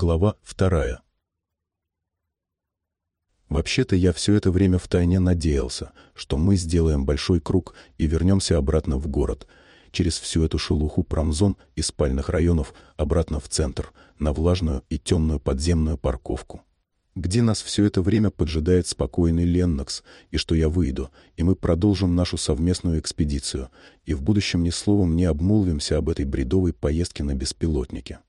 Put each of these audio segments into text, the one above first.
Глава вторая. Вообще-то я все это время втайне надеялся, что мы сделаем большой круг и вернемся обратно в город, через всю эту шелуху промзон и спальных районов обратно в центр, на влажную и темную подземную парковку где нас все это время поджидает спокойный Леннокс, и что я выйду, и мы продолжим нашу совместную экспедицию, и в будущем ни словом не обмолвимся об этой бредовой поездке на беспилотнике.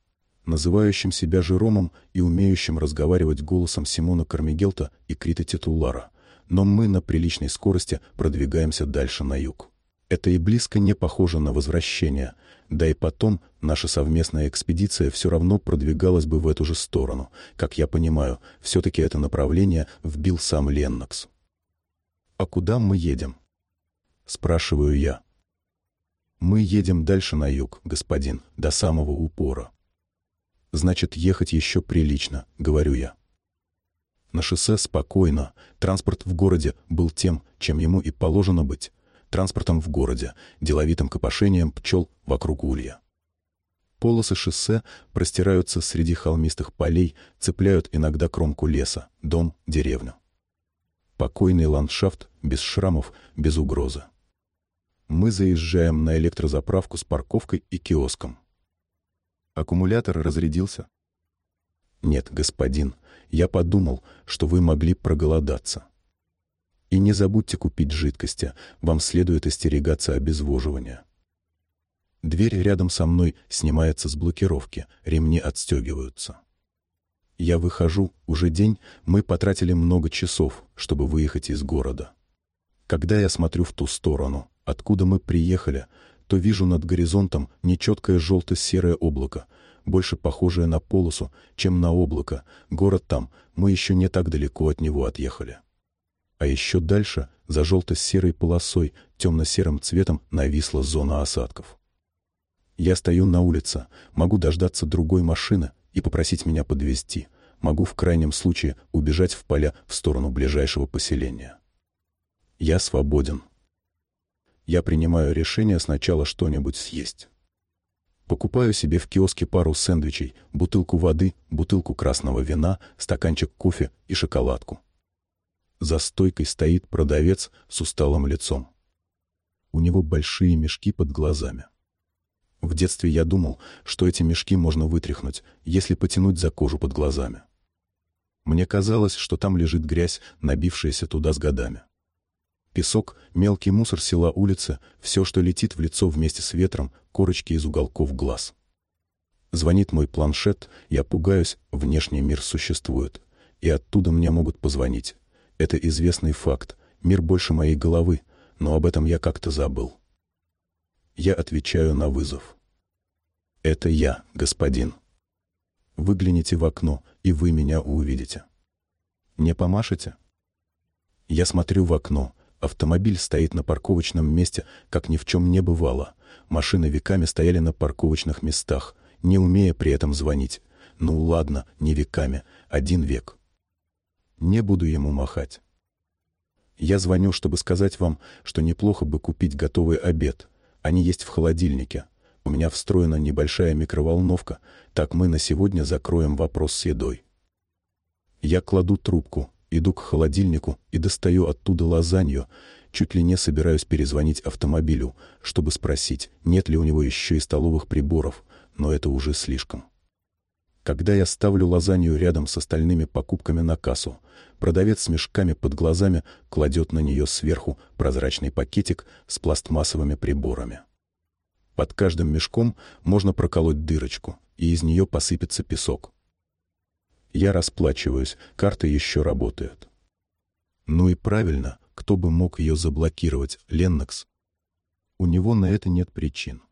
Называющим себя Жеромом и умеющим разговаривать голосом Симона Кармигелта и Крита Титулара, но мы на приличной скорости продвигаемся дальше на юг. Это и близко не похоже на возвращение — да и потом наша совместная экспедиция все равно продвигалась бы в эту же сторону. Как я понимаю, все-таки это направление вбил сам Леннокс. «А куда мы едем?» — спрашиваю я. «Мы едем дальше на юг, господин, до самого упора». «Значит, ехать еще прилично», — говорю я. На шоссе спокойно, транспорт в городе был тем, чем ему и положено быть, транспортом в городе, деловитым копошением пчел вокруг улья. Полосы шоссе простираются среди холмистых полей, цепляют иногда кромку леса, дом, деревню. Покойный ландшафт, без шрамов, без угрозы. Мы заезжаем на электрозаправку с парковкой и киоском. Аккумулятор разрядился? Нет, господин, я подумал, что вы могли проголодаться. И не забудьте купить жидкости, вам следует остерегаться обезвоживания. Дверь рядом со мной снимается с блокировки, ремни отстегиваются. Я выхожу, уже день, мы потратили много часов, чтобы выехать из города. Когда я смотрю в ту сторону, откуда мы приехали, то вижу над горизонтом нечеткое желто-серое облако, больше похожее на полосу, чем на облако. Город там, мы еще не так далеко от него отъехали. А еще дальше, за желто-серой полосой, темно-серым цветом нависла зона осадков. Я стою на улице, могу дождаться другой машины и попросить меня подвезти. Могу в крайнем случае убежать в поля в сторону ближайшего поселения. Я свободен. Я принимаю решение сначала что-нибудь съесть. Покупаю себе в киоске пару сэндвичей, бутылку воды, бутылку красного вина, стаканчик кофе и шоколадку. За стойкой стоит продавец с усталым лицом. У него большие мешки под глазами. В детстве я думал, что эти мешки можно вытряхнуть, если потянуть за кожу под глазами. Мне казалось, что там лежит грязь, набившаяся туда с годами. Песок, мелкий мусор села улицы, все, что летит в лицо вместе с ветром, корочки из уголков глаз. Звонит мой планшет, я пугаюсь, внешний мир существует. И оттуда мне могут позвонить. Это известный факт. Мир больше моей головы, но об этом я как-то забыл. Я отвечаю на вызов. «Это я, господин. Выгляните в окно, и вы меня увидите. Не помашете?» Я смотрю в окно. Автомобиль стоит на парковочном месте, как ни в чем не бывало. Машины веками стояли на парковочных местах, не умея при этом звонить. Ну ладно, не веками, один век. Не буду ему махать. Я звоню, чтобы сказать вам, что неплохо бы купить готовый обед. Они есть в холодильнике. У меня встроена небольшая микроволновка, так мы на сегодня закроем вопрос с едой. Я кладу трубку, иду к холодильнику и достаю оттуда лазанью, чуть ли не собираюсь перезвонить автомобилю, чтобы спросить, нет ли у него еще и столовых приборов, но это уже слишком. Когда я ставлю лазанью рядом с остальными покупками на кассу, продавец с мешками под глазами кладет на нее сверху прозрачный пакетик с пластмассовыми приборами. Под каждым мешком можно проколоть дырочку, и из нее посыпется песок. Я расплачиваюсь, карта еще работает. Ну и правильно, кто бы мог ее заблокировать, Леннокс? У него на это нет причин.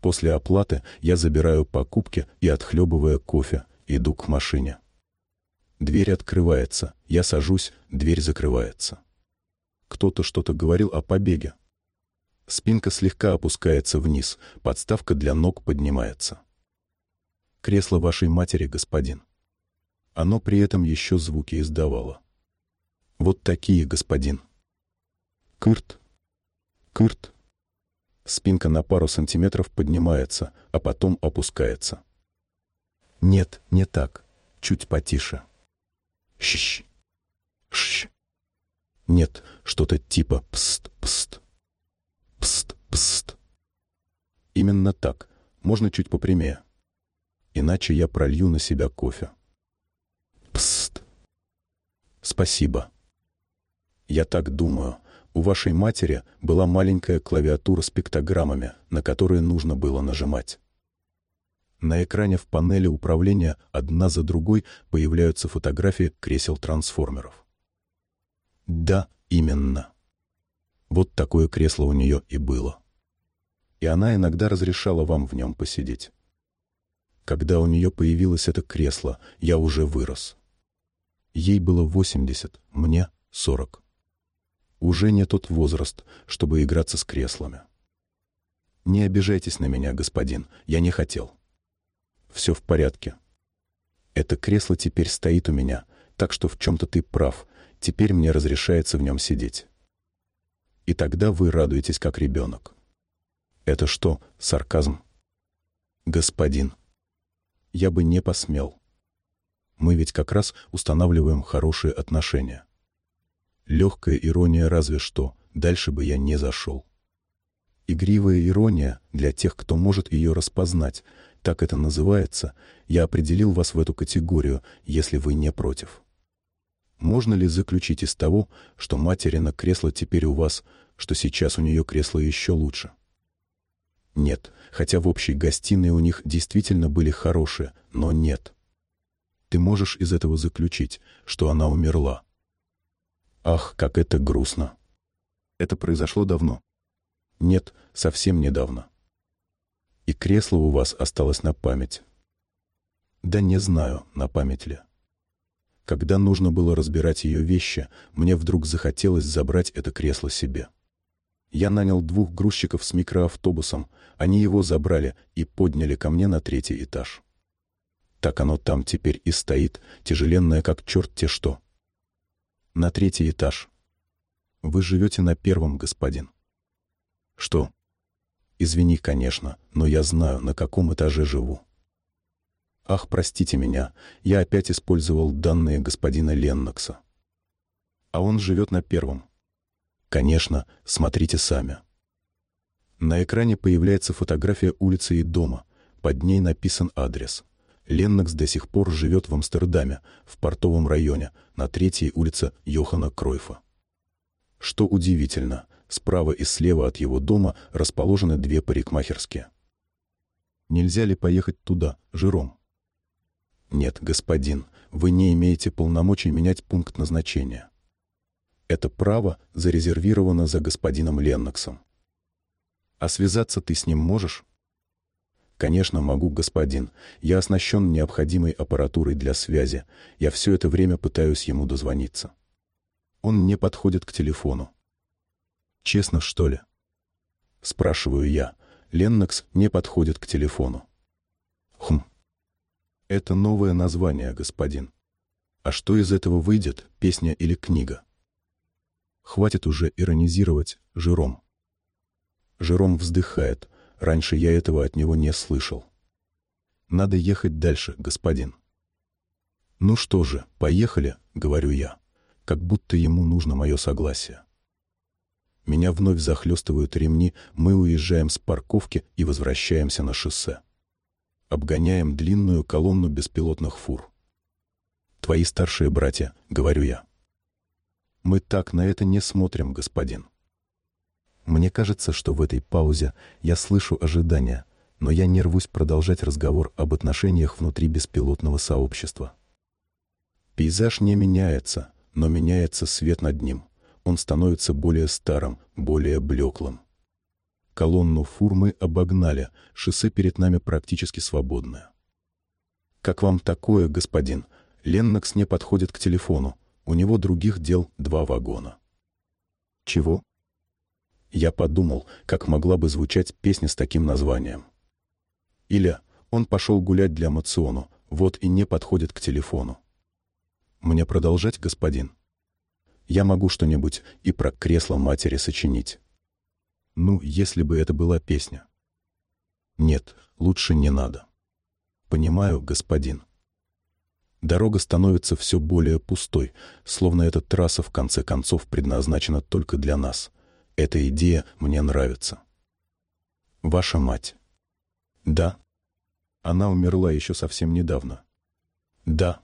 После оплаты я забираю покупки и, отхлебывая кофе, иду к машине. Дверь открывается, я сажусь, дверь закрывается. Кто-то что-то говорил о побеге. Спинка слегка опускается вниз, подставка для ног поднимается. Кресло вашей матери, господин. Оно при этом еще звуки издавало. Вот такие, господин. Кырт, кырт, Спинка на пару сантиметров поднимается, а потом опускается. Нет, не так. Чуть потише. Щ. Щ. Нет, что-то типа пст-пст. Пст-пст. Именно так. Можно чуть попрямее. Иначе я пролью на себя кофе. Пст. Спасибо. Я так думаю. У вашей матери была маленькая клавиатура с пиктограммами, на которые нужно было нажимать. На экране в панели управления одна за другой появляются фотографии кресел-трансформеров. Да, именно. Вот такое кресло у нее и было. И она иногда разрешала вам в нем посидеть. Когда у нее появилось это кресло, я уже вырос. Ей было 80, мне 40. Уже не тот возраст, чтобы играться с креслами. Не обижайтесь на меня, господин, я не хотел. Все в порядке. Это кресло теперь стоит у меня, так что в чем-то ты прав, теперь мне разрешается в нем сидеть. И тогда вы радуетесь, как ребенок. Это что, сарказм? Господин, я бы не посмел. Мы ведь как раз устанавливаем хорошие отношения. Легкая ирония разве что, дальше бы я не зашел. Игривая ирония для тех, кто может ее распознать, так это называется, я определил вас в эту категорию, если вы не против. Можно ли заключить из того, что материна кресло теперь у вас, что сейчас у нее кресло еще лучше? Нет, хотя в общей гостиной у них действительно были хорошие, но нет. Ты можешь из этого заключить, что она умерла. Ах, как это грустно. Это произошло давно? Нет, совсем недавно. И кресло у вас осталось на память. Да не знаю, на память ли. Когда нужно было разбирать ее вещи, мне вдруг захотелось забрать это кресло себе. Я нанял двух грузчиков с микроавтобусом, они его забрали и подняли ко мне на третий этаж. Так оно там теперь и стоит, тяжеленное как черт те что. На третий этаж. Вы живете на первом, господин. Что? Извини, конечно, но я знаю, на каком этаже живу. Ах, простите меня, я опять использовал данные господина Леннокса. А он живет на первом. Конечно, смотрите сами. На экране появляется фотография улицы и дома. Под ней написан адрес. Леннокс до сих пор живет в Амстердаме, в портовом районе, на третьей улице Йохана Кройфа. Что удивительно, справа и слева от его дома расположены две парикмахерские. Нельзя ли поехать туда, Жиром? Нет, господин, вы не имеете полномочий менять пункт назначения. Это право зарезервировано за господином Ленноксом. А связаться ты с ним можешь? Конечно, могу, господин. Я оснащен необходимой аппаратурой для связи. Я все это время пытаюсь ему дозвониться. Он не подходит к телефону. Честно, что ли? Спрашиваю я. Леннокс не подходит к телефону. Хм. Это новое название, господин. А что из этого выйдет, песня или книга? Хватит уже иронизировать Жиром. Жиром вздыхает. Раньше я этого от него не слышал. Надо ехать дальше, господин. Ну что же, поехали, говорю я, как будто ему нужно мое согласие. Меня вновь захлестывают ремни, мы уезжаем с парковки и возвращаемся на шоссе обгоняем длинную колонну беспилотных фур. «Твои старшие братья», — говорю я. «Мы так на это не смотрим, господин». Мне кажется, что в этой паузе я слышу ожидания, но я не рвусь продолжать разговор об отношениях внутри беспилотного сообщества. Пейзаж не меняется, но меняется свет над ним. Он становится более старым, более блеклым. Колонну фур мы обогнали, шоссе перед нами практически свободное. «Как вам такое, господин? Леннокс не подходит к телефону. У него других дел два вагона». «Чего?» Я подумал, как могла бы звучать песня с таким названием. Или он пошел гулять для мациону, вот и не подходит к телефону. Мне продолжать, господин? Я могу что-нибудь и про кресло матери сочинить. Ну, если бы это была песня. Нет, лучше не надо. Понимаю, господин. Дорога становится все более пустой, словно эта трасса в конце концов предназначена только для нас. Эта идея мне нравится. Ваша мать. Да. Она умерла еще совсем недавно. Да.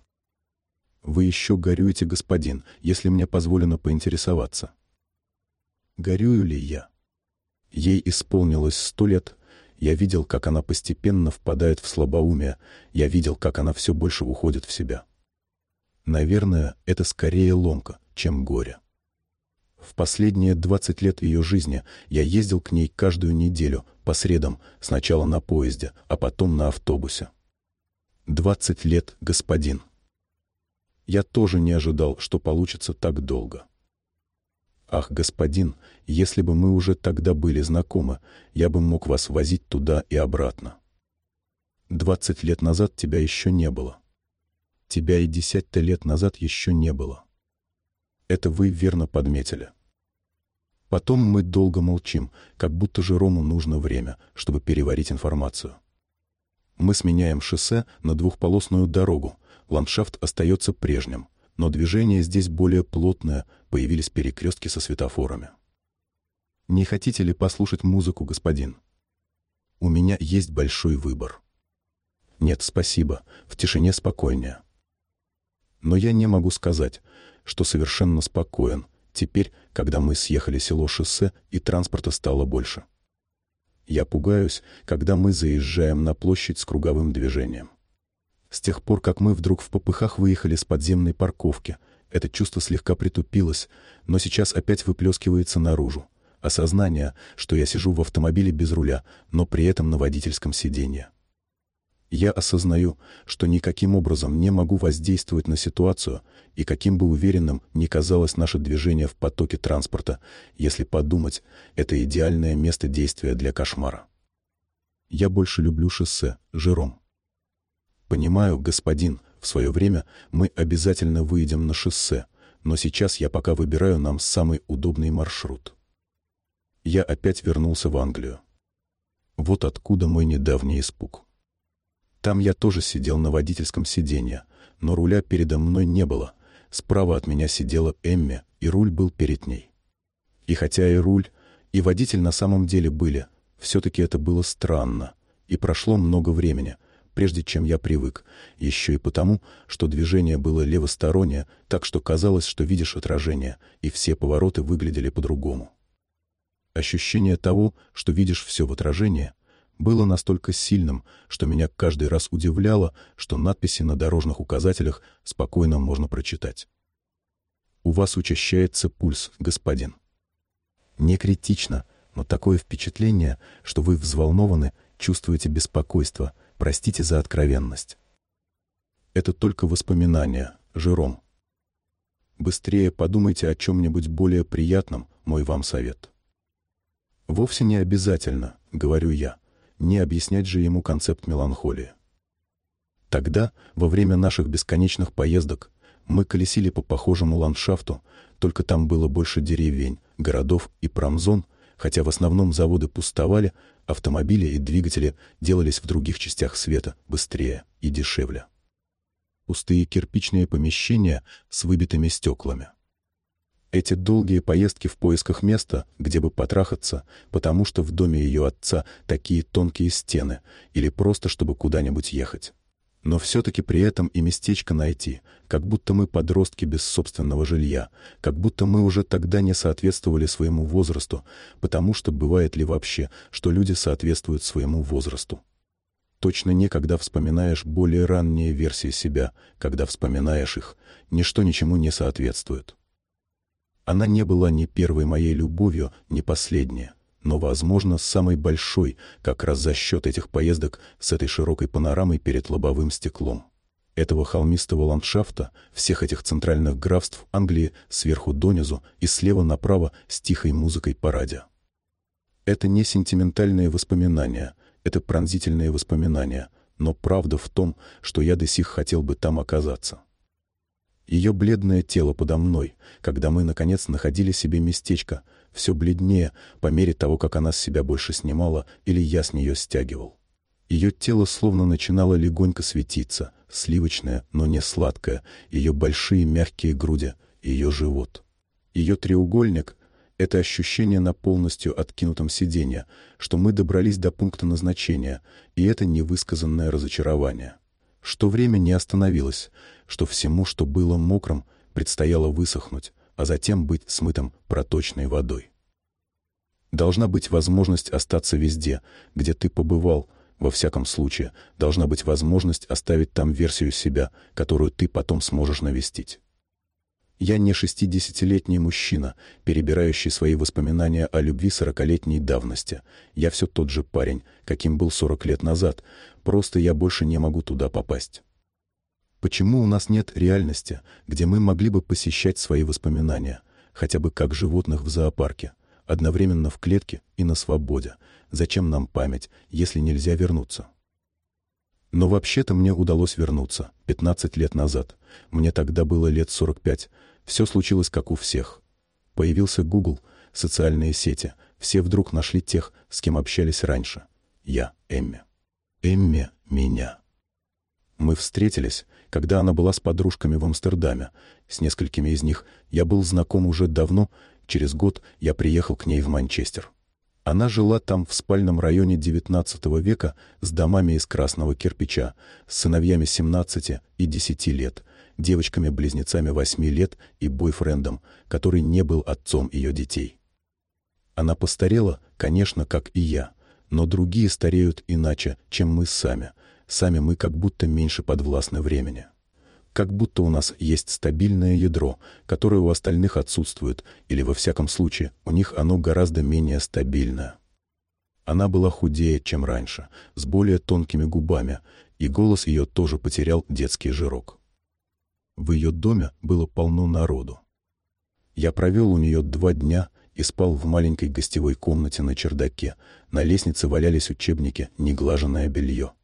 Вы еще горюете, господин, если мне позволено поинтересоваться. Горюю ли я? Ей исполнилось сто лет. Я видел, как она постепенно впадает в слабоумие. Я видел, как она все больше уходит в себя. Наверное, это скорее ломка, чем горе. В последние 20 лет ее жизни я ездил к ней каждую неделю, по средам, сначала на поезде, а потом на автобусе. 20 лет, господин. Я тоже не ожидал, что получится так долго. Ах, господин, если бы мы уже тогда были знакомы, я бы мог вас возить туда и обратно. Двадцать лет назад тебя еще не было. Тебя и десять-то лет назад еще не было. Это вы верно подметили. Потом мы долго молчим, как будто же Рому нужно время, чтобы переварить информацию. Мы сменяем шоссе на двухполосную дорогу, ландшафт остается прежним, но движение здесь более плотное, появились перекрестки со светофорами. «Не хотите ли послушать музыку, господин?» «У меня есть большой выбор». «Нет, спасибо, в тишине спокойнее». Но я не могу сказать, что совершенно спокоен, теперь, когда мы съехали село шоссе и транспорта стало больше. Я пугаюсь, когда мы заезжаем на площадь с круговым движением. С тех пор, как мы вдруг в попыхах выехали с подземной парковки, это чувство слегка притупилось, но сейчас опять выплескивается наружу. Осознание, что я сижу в автомобиле без руля, но при этом на водительском сиденье. Я осознаю, что никаким образом не могу воздействовать на ситуацию, и каким бы уверенным ни казалось наше движение в потоке транспорта, если подумать, это идеальное место действия для кошмара. Я больше люблю шоссе, жиром. Понимаю, господин, в свое время мы обязательно выйдем на шоссе, но сейчас я пока выбираю нам самый удобный маршрут. Я опять вернулся в Англию. Вот откуда мой недавний испуг. Там я тоже сидел на водительском сиденье, но руля передо мной не было. Справа от меня сидела Эмми, и руль был перед ней. И хотя и руль, и водитель на самом деле были, все-таки это было странно. И прошло много времени, прежде чем я привык, еще и потому, что движение было левостороннее, так что казалось, что видишь отражение, и все повороты выглядели по-другому. Ощущение того, что видишь все в отражении, было настолько сильным, что меня каждый раз удивляло, что надписи на дорожных указателях спокойно можно прочитать. «У вас учащается пульс, господин». Не критично, но такое впечатление, что вы взволнованы, чувствуете беспокойство, Простите за откровенность. Это только воспоминания, Жером. Быстрее подумайте о чем-нибудь более приятном, мой вам совет. Вовсе не обязательно, говорю я, не объяснять же ему концепт меланхолии. Тогда, во время наших бесконечных поездок, мы колесили по похожему ландшафту, только там было больше деревень, городов и промзон, хотя в основном заводы пустовали, автомобили и двигатели делались в других частях света быстрее и дешевле. Пустые кирпичные помещения с выбитыми стеклами. Эти долгие поездки в поисках места, где бы потрахаться, потому что в доме ее отца такие тонкие стены, или просто чтобы куда-нибудь ехать но все-таки при этом и местечко найти, как будто мы подростки без собственного жилья, как будто мы уже тогда не соответствовали своему возрасту, потому что бывает ли вообще, что люди соответствуют своему возрасту. Точно не когда вспоминаешь более ранние версии себя, когда вспоминаешь их, ничто ничему не соответствует. Она не была ни первой моей любовью, ни последняя но, возможно, самый большой, как раз за счет этих поездок с этой широкой панорамой перед лобовым стеклом. Этого холмистого ландшафта, всех этих центральных графств Англии сверху донизу и слева направо с тихой музыкой по. Это не сентиментальные воспоминания, это пронзительные воспоминания, но правда в том, что я до сих хотел бы там оказаться. Ее бледное тело подо мной, когда мы, наконец, находили себе местечко, все бледнее по мере того, как она с себя больше снимала или я с нее стягивал. Ее тело словно начинало легонько светиться, сливочное, но не сладкое, ее большие мягкие груди, ее живот. Ее треугольник — это ощущение на полностью откинутом сиденье, что мы добрались до пункта назначения, и это невысказанное разочарование. Что время не остановилось, что всему, что было мокрым, предстояло высохнуть, а затем быть смытым проточной водой. Должна быть возможность остаться везде, где ты побывал, во всяком случае, должна быть возможность оставить там версию себя, которую ты потом сможешь навестить. Я не шестидесятилетний мужчина, перебирающий свои воспоминания о любви сорокалетней давности. Я все тот же парень, каким был сорок лет назад, просто я больше не могу туда попасть. Почему у нас нет реальности, где мы могли бы посещать свои воспоминания, хотя бы как животных в зоопарке, одновременно в клетке и на свободе? Зачем нам память, если нельзя вернуться? Но вообще-то мне удалось вернуться, 15 лет назад. Мне тогда было лет 45. Все случилось как у всех. Появился Google, социальные сети. Все вдруг нашли тех, с кем общались раньше. Я, Эмми. Эмми — меня. Мы встретились, когда она была с подружками в Амстердаме. С несколькими из них я был знаком уже давно, через год я приехал к ней в Манчестер. Она жила там в спальном районе XIX века с домами из красного кирпича, с сыновьями 17 и 10 лет, девочками-близнецами 8 лет и бойфрендом, который не был отцом ее детей. Она постарела, конечно, как и я, но другие стареют иначе, чем мы сами — Сами мы как будто меньше подвластны времени. Как будто у нас есть стабильное ядро, которое у остальных отсутствует, или во всяком случае у них оно гораздо менее стабильное. Она была худее, чем раньше, с более тонкими губами, и голос ее тоже потерял детский жирок. В ее доме было полно народу. Я провел у нее два дня и спал в маленькой гостевой комнате на чердаке. На лестнице валялись учебники, неглаженное белье.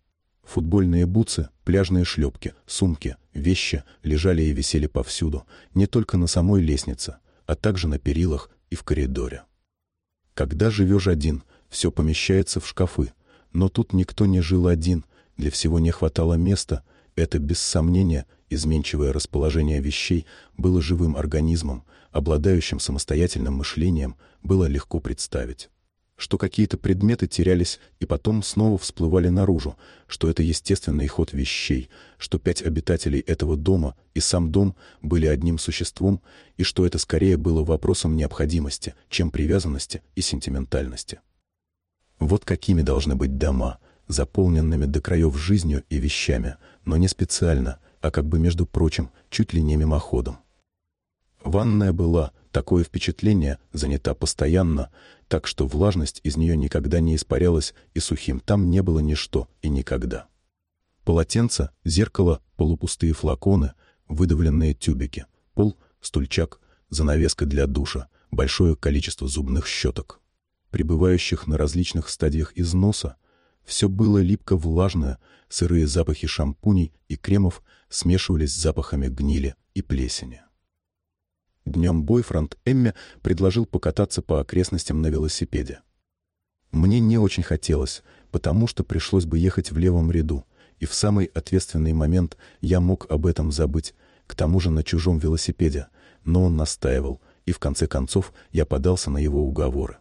Футбольные бутсы, пляжные шлепки, сумки, вещи лежали и висели повсюду, не только на самой лестнице, а также на перилах и в коридоре. Когда живешь один, все помещается в шкафы, но тут никто не жил один, для всего не хватало места, это, без сомнения, изменчивое расположение вещей было живым организмом, обладающим самостоятельным мышлением, было легко представить что какие-то предметы терялись и потом снова всплывали наружу, что это естественный ход вещей, что пять обитателей этого дома и сам дом были одним существом, и что это скорее было вопросом необходимости, чем привязанности и сентиментальности. Вот какими должны быть дома, заполненными до краев жизнью и вещами, но не специально, а как бы, между прочим, чуть ли не мимоходом. Ванная была, такое впечатление, занята постоянно, так что влажность из нее никогда не испарялась, и сухим там не было ничто и никогда. Полотенце, зеркало, полупустые флаконы, выдавленные тюбики, пол, стульчак, занавеска для душа, большое количество зубных щеток. Прибывающих на различных стадиях износа, все было липко-влажное, сырые запахи шампуней и кремов смешивались с запахами гнили и плесени. Днем бойфренд Эмми предложил покататься по окрестностям на велосипеде. Мне не очень хотелось, потому что пришлось бы ехать в левом ряду, и в самый ответственный момент я мог об этом забыть, к тому же на чужом велосипеде, но он настаивал, и в конце концов я подался на его уговоры.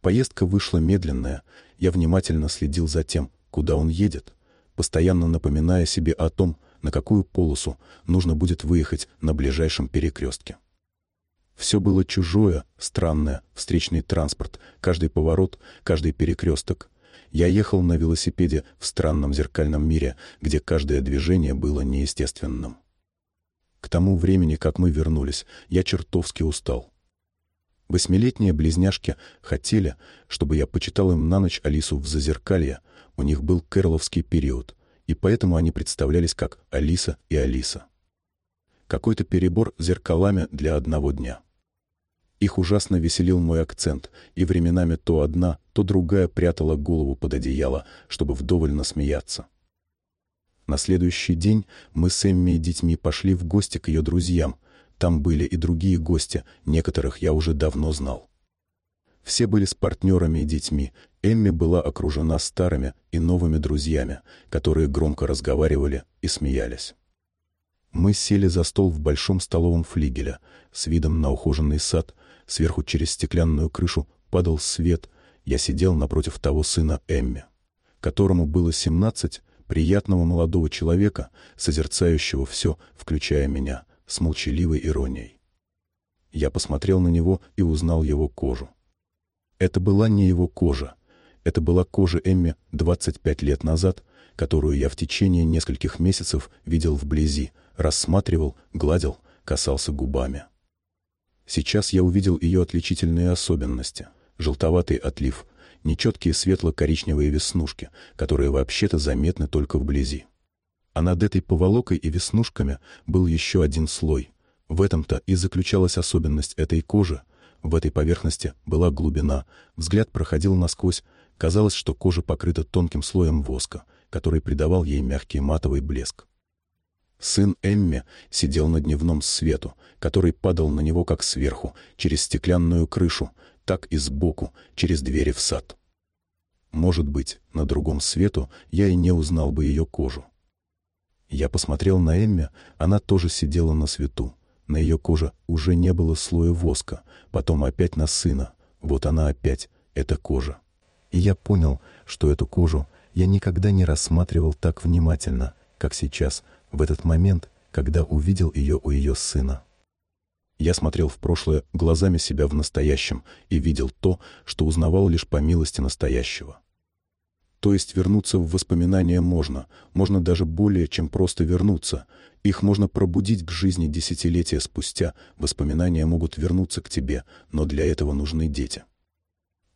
Поездка вышла медленная, я внимательно следил за тем, куда он едет, постоянно напоминая себе о том, на какую полосу нужно будет выехать на ближайшем перекрестке. Все было чужое, странное, встречный транспорт, каждый поворот, каждый перекресток. Я ехал на велосипеде в странном зеркальном мире, где каждое движение было неестественным. К тому времени, как мы вернулись, я чертовски устал. Восьмилетние близняшки хотели, чтобы я почитал им на ночь Алису в зазеркалье. У них был кэрловский период и поэтому они представлялись как Алиса и Алиса. Какой-то перебор зеркалами для одного дня. Их ужасно веселил мой акцент, и временами то одна, то другая прятала голову под одеяло, чтобы вдоволь насмеяться. На следующий день мы с Эмми и детьми пошли в гости к ее друзьям. Там были и другие гости, некоторых я уже давно знал. Все были с партнерами и детьми. Эмми была окружена старыми и новыми друзьями, которые громко разговаривали и смеялись. Мы сели за стол в большом столовом флигеле с видом на ухоженный сад, сверху через стеклянную крышу падал свет, я сидел напротив того сына Эмми, которому было семнадцать, приятного молодого человека, созерцающего все, включая меня, с молчаливой иронией. Я посмотрел на него и узнал его кожу. Это была не его кожа. Это была кожа Эмми 25 лет назад, которую я в течение нескольких месяцев видел вблизи, рассматривал, гладил, касался губами. Сейчас я увидел ее отличительные особенности. Желтоватый отлив, нечеткие светло-коричневые веснушки, которые вообще-то заметны только вблизи. А над этой поволокой и веснушками был еще один слой. В этом-то и заключалась особенность этой кожи. В этой поверхности была глубина, взгляд проходил насквозь, казалось, что кожа покрыта тонким слоем воска, который придавал ей мягкий матовый блеск. Сын Эмми сидел на дневном свету, который падал на него как сверху, через стеклянную крышу, так и сбоку, через двери в сад. Может быть, на другом свету я и не узнал бы ее кожу. Я посмотрел на Эмми, она тоже сидела на свету. На ее коже уже не было слоя воска, потом опять на сына. Вот она опять, эта кожа. И я понял, что эту кожу я никогда не рассматривал так внимательно, как сейчас, в этот момент, когда увидел ее у ее сына. Я смотрел в прошлое глазами себя в настоящем и видел то, что узнавал лишь по милости настоящего. То есть вернуться в воспоминания можно, можно даже более, чем просто вернуться. Их можно пробудить к жизни десятилетия спустя, воспоминания могут вернуться к тебе, но для этого нужны дети.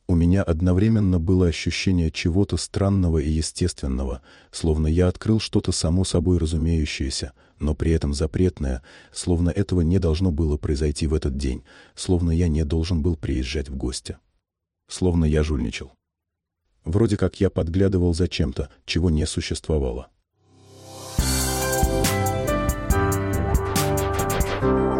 У меня одновременно было ощущение чего-то странного и естественного, словно я открыл что-то само собой разумеющееся, но при этом запретное, словно этого не должно было произойти в этот день, словно я не должен был приезжать в гости. Словно я жульничал. Вроде как я подглядывал за чем-то, чего не существовало. Thank you.